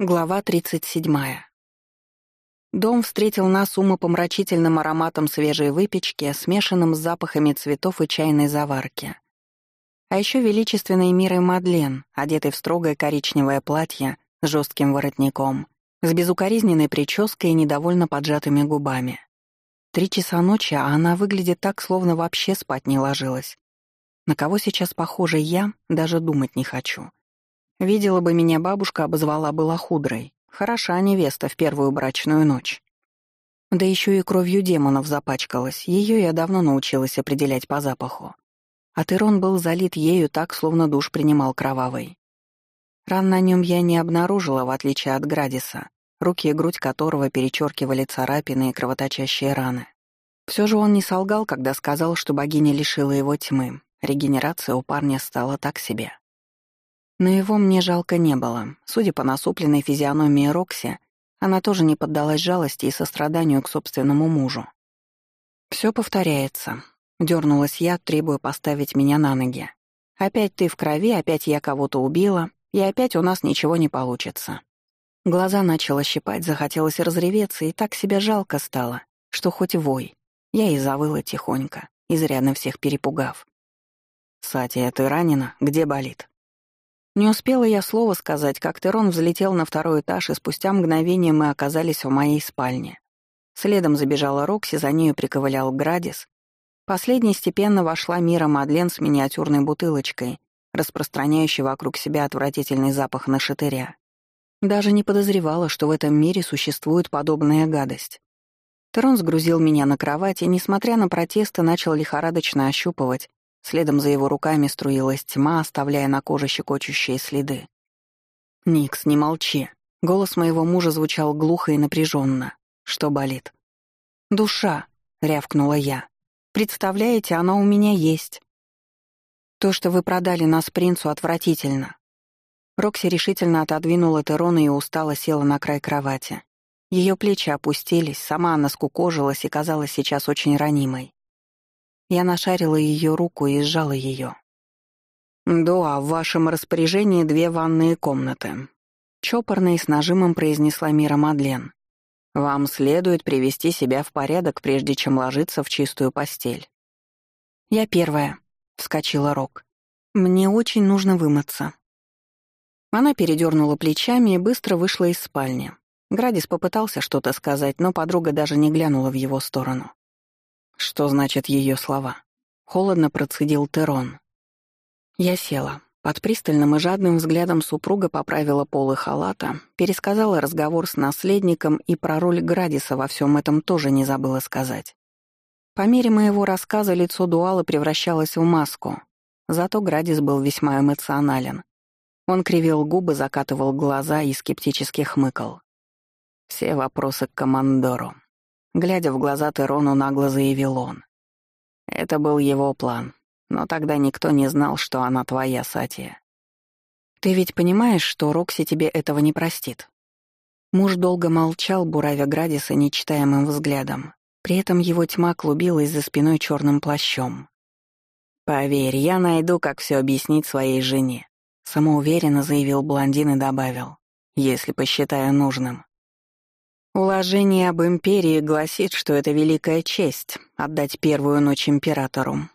Глава 37. Дом встретил нас умопомрачительным ароматом свежей выпечки, смешанным с запахами цветов и чайной заварки. А еще величественной мирой Мадлен, одетой в строгое коричневое платье с жестким воротником, с безукоризненной прической и недовольно поджатыми губами. Три часа ночи, а она выглядит так, словно вообще спать не ложилась. На кого сейчас похожа я, даже думать не хочу. Видела бы меня бабушка, обозвала была худрой. Хороша невеста в первую брачную ночь. Да еще и кровью демонов запачкалась, ее я давно научилась определять по запаху. А Терон был залит ею так, словно душ принимал кровавый. Ран на нем я не обнаружила, в отличие от Градиса, руки и грудь которого перечеркивали царапины и кровоточащие раны. Все же он не солгал, когда сказал, что богиня лишила его тьмы. Регенерация у парня стала так себе. Но его мне жалко не было. Судя по насупленной физиономии Рокси, она тоже не поддалась жалости и состраданию к собственному мужу. Все повторяется. Дёрнулась я, требуя поставить меня на ноги. Опять ты в крови, опять я кого-то убила, и опять у нас ничего не получится. Глаза начала щипать, захотелось разреветься, и так себя жалко стало, что хоть вой. Я и завыла тихонько, изрядно всех перепугав. «Сатия, ты ранена? Где болит?» Не успела я слова сказать, как Терон взлетел на второй этаж, и спустя мгновение мы оказались в моей спальне. Следом забежала Рокси, за нею приковылял Градис. Последней степенно вошла Мира Мадлен с миниатюрной бутылочкой, распространяющей вокруг себя отвратительный запах на шатыря. Даже не подозревала, что в этом мире существует подобная гадость. Терон сгрузил меня на кровать и, несмотря на протесты, начал лихорадочно ощупывать, Следом за его руками струилась тьма, оставляя на коже щекочущие следы. «Никс, не молчи». Голос моего мужа звучал глухо и напряженно. «Что болит?» «Душа», — рявкнула я. «Представляете, она у меня есть». «То, что вы продали нас принцу, отвратительно». Рокси решительно отодвинула Терона и устало села на край кровати. Ее плечи опустились, сама она скукожилась и казалась сейчас очень ранимой. Я нашарила ее руку и сжала ее. «Дуа, в вашем распоряжении две ванные комнаты», — чопорно с нажимом произнесла Мира Мадлен. «Вам следует привести себя в порядок, прежде чем ложиться в чистую постель». «Я первая», — вскочила Рок. «Мне очень нужно вымыться». Она передернула плечами и быстро вышла из спальни. Градис попытался что-то сказать, но подруга даже не глянула в его сторону. Что значит ее слова? Холодно процедил Терон. Я села. Под пристальным и жадным взглядом супруга поправила полы халата, пересказала разговор с наследником и про роль Градиса во всем этом тоже не забыла сказать. По мере моего рассказа лицо Дуала превращалось в маску, зато Градис был весьма эмоционален. Он кривил губы, закатывал глаза и скептически хмыкал. Все вопросы к командору. Глядя в глаза Терону, нагло заявил он. Это был его план, но тогда никто не знал, что она твоя, Сатия. Ты ведь понимаешь, что Рокси тебе этого не простит? Муж долго молчал, буравя Градиса нечитаемым взглядом. При этом его тьма клубилась за спиной черным плащом. «Поверь, я найду, как все объяснить своей жене», — самоуверенно заявил блондин и добавил, «если посчитаю нужным». Уложение об империи гласит, что это великая честь — отдать первую ночь императору.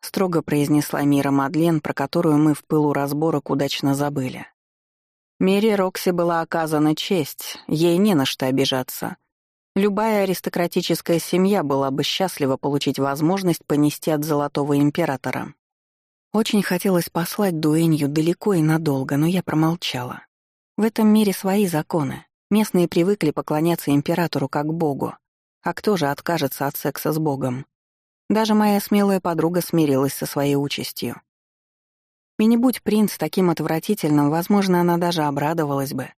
Строго произнесла Мира Мадлен, про которую мы в пылу разборок удачно забыли. Мире Рокси была оказана честь, ей не на что обижаться. Любая аристократическая семья была бы счастлива получить возможность понести от Золотого Императора. Очень хотелось послать Дуэнью далеко и надолго, но я промолчала. В этом мире свои законы, Местные привыкли поклоняться императору как богу. А кто же откажется от секса с богом? Даже моя смелая подруга смирилась со своей участью. И не будь принц таким отвратительным, возможно, она даже обрадовалась бы.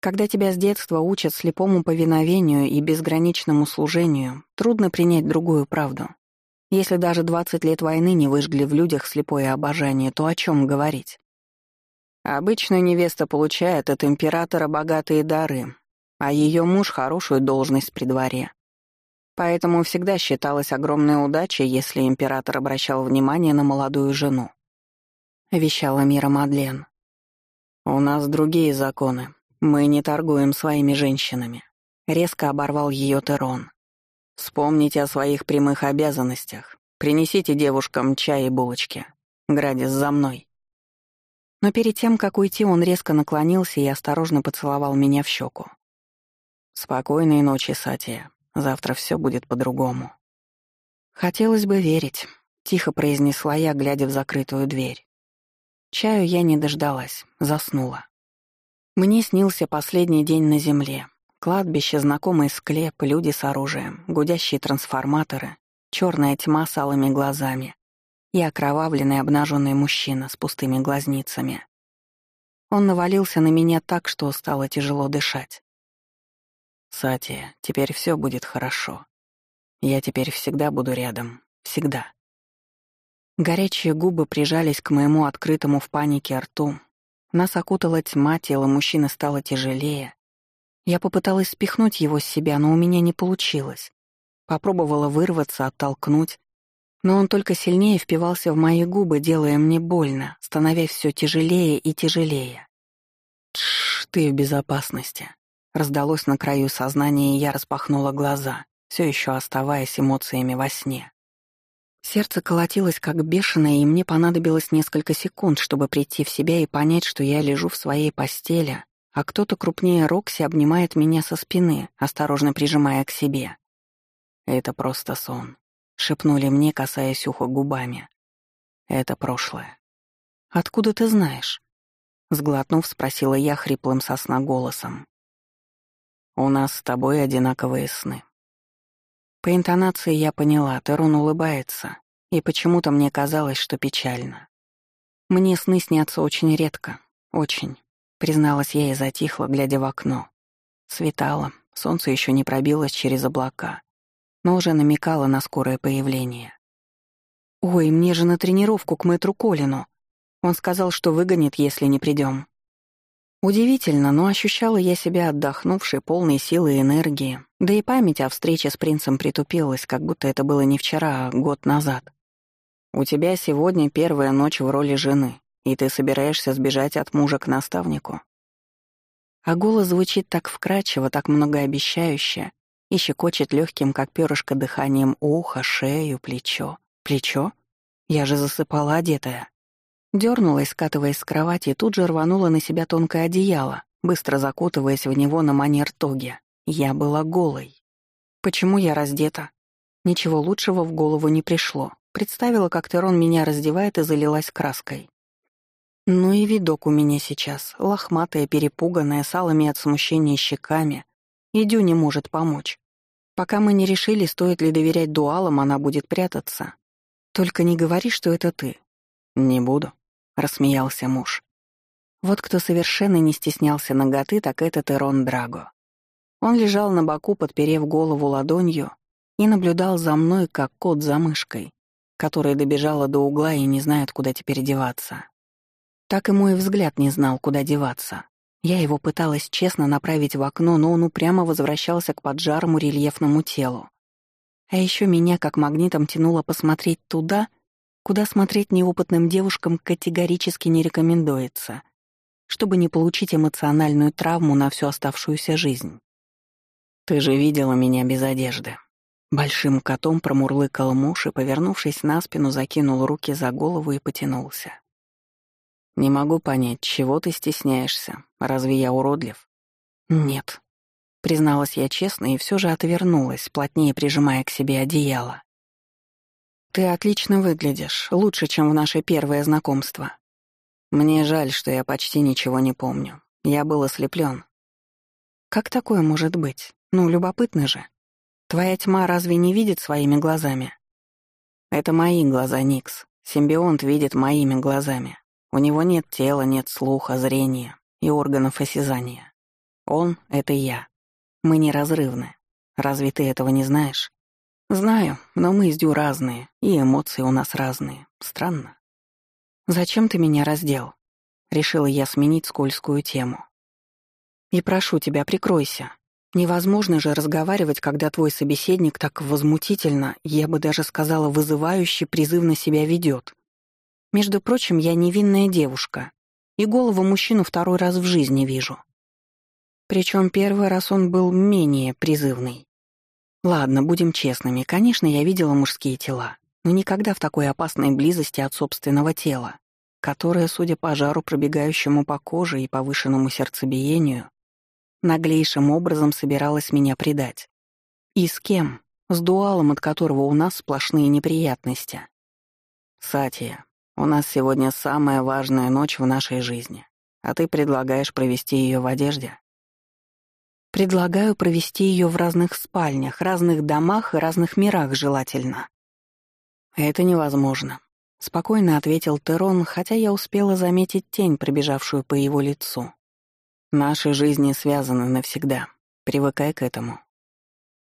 Когда тебя с детства учат слепому повиновению и безграничному служению, трудно принять другую правду. Если даже 20 лет войны не выжгли в людях слепое обожание, то о чем говорить? Обычно невеста получает от императора богатые дары, а ее муж — хорошую должность при дворе. Поэтому всегда считалось огромной удачей, если император обращал внимание на молодую жену. Вещала Мира Мадлен. «У нас другие законы», Мы не торгуем своими женщинами. Резко оборвал ее Терон. Вспомните о своих прямых обязанностях. Принесите девушкам чай и булочки. Градис за мной. Но перед тем, как уйти, он резко наклонился и осторожно поцеловал меня в щеку. «Спокойной ночи, Сатия. Завтра все будет по-другому». «Хотелось бы верить», — тихо произнесла я, глядя в закрытую дверь. Чаю я не дождалась, заснула. Мне снился последний день на земле. Кладбище, знакомый склеп, люди с оружием, гудящие трансформаторы, черная тьма с алыми глазами и окровавленный обнаженный мужчина с пустыми глазницами. Он навалился на меня так, что стало тяжело дышать. «Сатия, теперь все будет хорошо. Я теперь всегда буду рядом. Всегда». Горячие губы прижались к моему открытому в панике рту. Нас окутала тьма, тело мужчины стало тяжелее. Я попыталась спихнуть его с себя, но у меня не получилось. Попробовала вырваться, оттолкнуть, но он только сильнее впивался в мои губы, делая мне больно, становясь все тяжелее и тяжелее. «Тш, ты в безопасности», — раздалось на краю сознания, и я распахнула глаза, все еще оставаясь эмоциями во сне. Сердце колотилось как бешеное, и мне понадобилось несколько секунд, чтобы прийти в себя и понять, что я лежу в своей постели, а кто-то крупнее Рокси обнимает меня со спины, осторожно прижимая к себе. Это просто сон. — шепнули мне, касаясь уха губами. «Это прошлое». «Откуда ты знаешь?» Сглотнув, спросила я хриплым сосна голосом. «У нас с тобой одинаковые сны». По интонации я поняла, Терон улыбается, и почему-то мне казалось, что печально. Мне сны снятся очень редко, очень, призналась я и затихла, глядя в окно. Светало, солнце еще не пробилось через облака но уже намекала на скорое появление. «Ой, мне же на тренировку к мэтру Колину. Он сказал, что выгонит, если не придем. Удивительно, но ощущала я себя отдохнувшей, полной силы и энергии, да и память о встрече с принцем притупилась, как будто это было не вчера, а год назад. «У тебя сегодня первая ночь в роли жены, и ты собираешься сбежать от мужа к наставнику?» А голос звучит так вкрадчиво, так многообещающе, и щекочет легким, как перышко, дыханием ухо, шею, плечо. Плечо? Я же засыпала одетая. Дёрнулась, скатываясь с кровати, и тут же рванула на себя тонкое одеяло, быстро закутываясь в него на манер тоги. Я была голой. Почему я раздета? Ничего лучшего в голову не пришло. Представила, как Терон меня раздевает и залилась краской. Ну и видок у меня сейчас, лохматая, перепуганная, с алыми от смущения щеками, и Дю не может помочь. Пока мы не решили, стоит ли доверять дуалам, она будет прятаться. Только не говори, что это ты. Не буду, рассмеялся муж. Вот кто совершенно не стеснялся ноготы, так это Терон Драго. Он лежал на боку, подперев голову ладонью, и наблюдал за мной, как кот за мышкой, которая добежала до угла и не знает, куда теперь деваться. Так и мой взгляд не знал, куда деваться. Я его пыталась честно направить в окно, но он упрямо возвращался к поджарому рельефному телу. А еще меня как магнитом тянуло посмотреть туда, куда смотреть неопытным девушкам категорически не рекомендуется, чтобы не получить эмоциональную травму на всю оставшуюся жизнь. «Ты же видела меня без одежды». Большим котом промурлыкал муж и, повернувшись на спину, закинул руки за голову и потянулся. «Не могу понять, чего ты стесняешься? Разве я уродлив?» «Нет», — призналась я честно и все же отвернулась, плотнее прижимая к себе одеяло. «Ты отлично выглядишь, лучше, чем в наше первое знакомство. Мне жаль, что я почти ничего не помню. Я был ослеплен. Как такое может быть? Ну, любопытно же. Твоя тьма разве не видит своими глазами? Это мои глаза, Никс. Симбионт видит моими глазами. У него нет тела, нет слуха, зрения и органов осязания. Он — это я. Мы неразрывны. Разве ты этого не знаешь? Знаю, но мы с Дю разные, и эмоции у нас разные. Странно. Зачем ты меня раздел? Решила я сменить скользкую тему. И прошу тебя, прикройся. Невозможно же разговаривать, когда твой собеседник так возмутительно, я бы даже сказала, вызывающе призывно себя ведет. Между прочим, я невинная девушка, и голову мужчину второй раз в жизни вижу. Причем первый раз он был менее призывный. Ладно, будем честными, конечно, я видела мужские тела, но никогда в такой опасной близости от собственного тела, которое, судя по жару, пробегающему по коже и повышенному сердцебиению, наглейшим образом собиралась меня предать. И с кем? С дуалом, от которого у нас сплошные неприятности. Сатия, у нас сегодня самая важная ночь в нашей жизни, а ты предлагаешь провести ее в одежде? Предлагаю провести ее в разных спальнях, разных домах и разных мирах желательно. Это невозможно, спокойно ответил Терон, хотя я успела заметить тень, пробежавшую по его лицу. Наши жизни связаны навсегда. Привыкай к этому.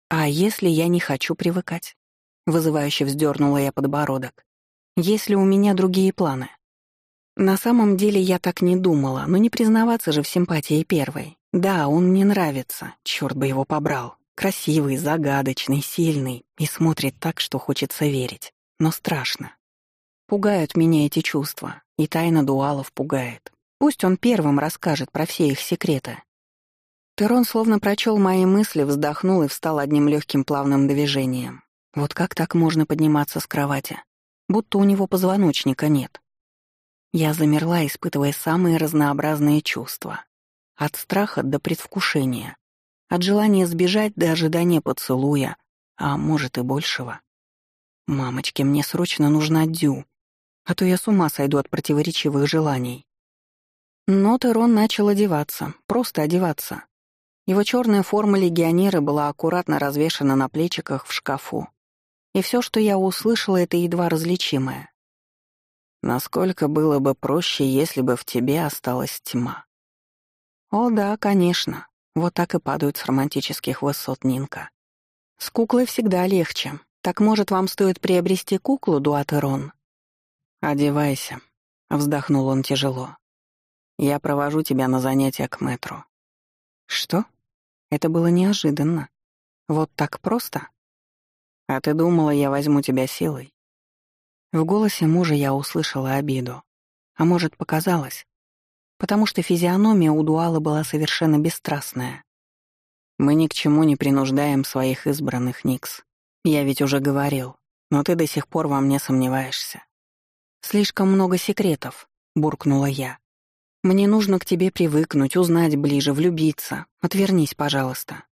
А если я не хочу привыкать? Вызывающе вздернула я подбородок. Если у меня другие планы. На самом деле я так не думала, но не признаваться же в симпатии первой. Да, он мне нравится, черт бы его побрал. Красивый, загадочный, сильный и смотрит так, что хочется верить. Но страшно. Пугают меня эти чувства, и тайна дуалов пугает. Пусть он первым расскажет про все их секреты. Терон словно прочел мои мысли, вздохнул и встал одним легким плавным движением. Вот как так можно подниматься с кровати? Будто у него позвоночника нет. Я замерла, испытывая самые разнообразные чувства. От страха до предвкушения. От желания сбежать до ожидания поцелуя, а может и большего. Мамочке, мне срочно нужна Дю, а то я с ума сойду от противоречивых желаний. Но Терон начал одеваться, просто одеваться. Его черная форма легионера была аккуратно развешана на плечиках в шкафу. И все, что я услышала, это едва различимое. Насколько было бы проще, если бы в тебе осталась тьма. О да, конечно. Вот так и падают с романтических высот Нинка. С куклой всегда легче. Так, может, вам стоит приобрести куклу, Дуатерон? «Одевайся», — вздохнул он тяжело. «Я провожу тебя на занятия к метру». «Что? Это было неожиданно. Вот так просто?» «А ты думала, я возьму тебя силой?» В голосе мужа я услышала обиду. А может, показалось? потому что физиономия у Дуала была совершенно бесстрастная. «Мы ни к чему не принуждаем своих избранных, Никс. Я ведь уже говорил, но ты до сих пор во мне сомневаешься». «Слишком много секретов», — буркнула я. «Мне нужно к тебе привыкнуть, узнать ближе, влюбиться. Отвернись, пожалуйста».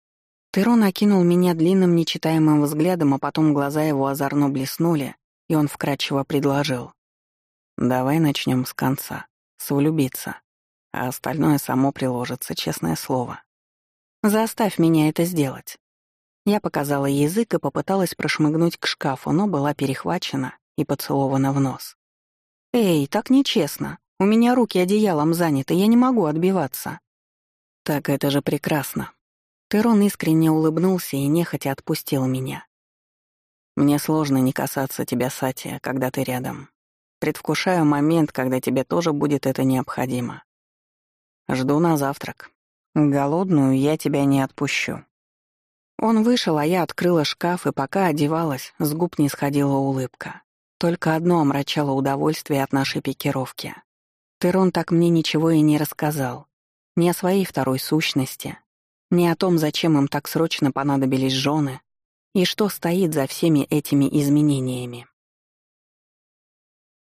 Терон окинул меня длинным нечитаемым взглядом, а потом глаза его озорно блеснули, и он вкрадчиво предложил. «Давай начнем с конца. С влюбиться а остальное само приложится, честное слово. Заставь меня это сделать. Я показала язык и попыталась прошмыгнуть к шкафу, но была перехвачена и поцелована в нос. «Эй, так нечестно. У меня руки одеялом заняты, я не могу отбиваться». «Так это же прекрасно». Терон искренне улыбнулся и нехотя отпустил меня. «Мне сложно не касаться тебя, Сатия, когда ты рядом. Предвкушаю момент, когда тебе тоже будет это необходимо. Жду на завтрак. Голодную я тебя не отпущу». Он вышел, а я открыла шкаф, и пока одевалась, с губ не сходила улыбка. Только одно омрачало удовольствие от нашей пикировки. Терон так мне ничего и не рассказал. Ни о своей второй сущности, ни о том, зачем им так срочно понадобились жены, и что стоит за всеми этими изменениями.